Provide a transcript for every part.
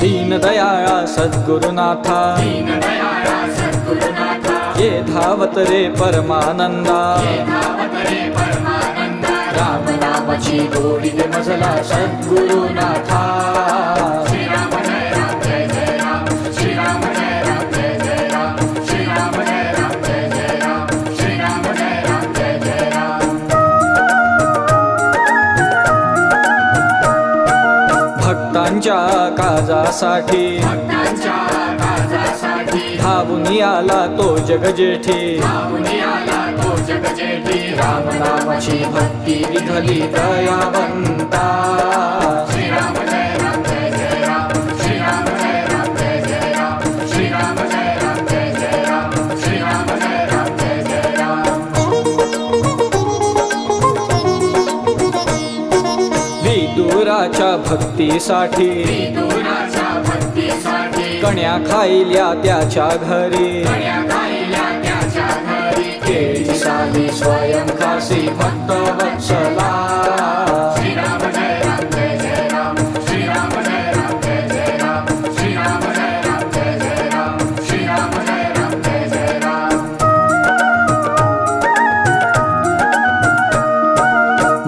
दीनदयाया सद्गुरुनाथा। ये धावत रे परमानन्दा। राम नाम मजला सद्गुरुनाथा। काजा काजासाठी. धावून आला तो जगेठीनिगजेठी रामना भक्ती विधली दयावंता. भक्तीसाठी. कण्या खाईल्या त्याच्या घरी. केळी साली स्वयंकाशी भक्त वत्सला.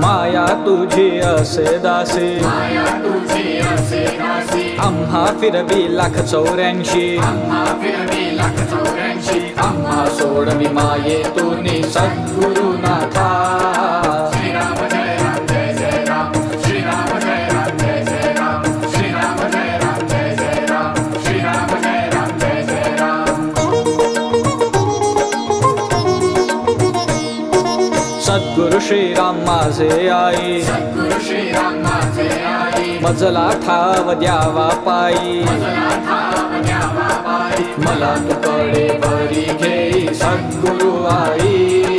माया तुझे असे दासी। आम्हा फिरवी लाख चौऱ्याऐंशी आम्हा सोडवी माये तुनी सद्गुरुनाथा। श्रीराम माझे आई। मजला ठाव द्यावा पायी। बाई मला तुकडे बरी घेई सद्गुरु आई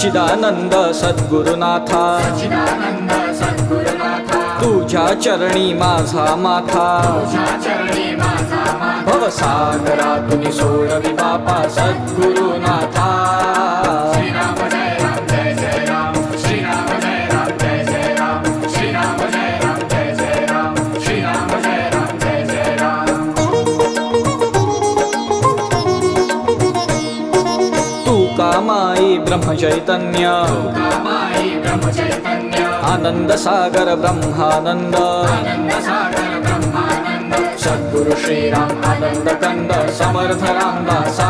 चिदानन्द सद्गुरुनाथा। चरणी माझा माथा। भवसागरा सोरवि बापा सद्गुरु। ब्रह्मचैतन्य। आनन्दसागर ब्रह्मानन्द। सद्गुरु श्रीरामानन्द आनन्दकन्द समर्थ रामदासा।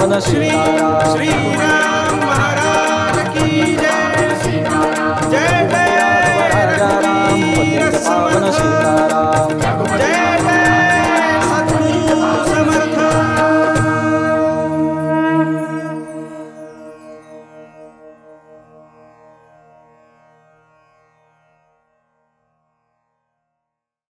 Shri Ram, Shri Ram.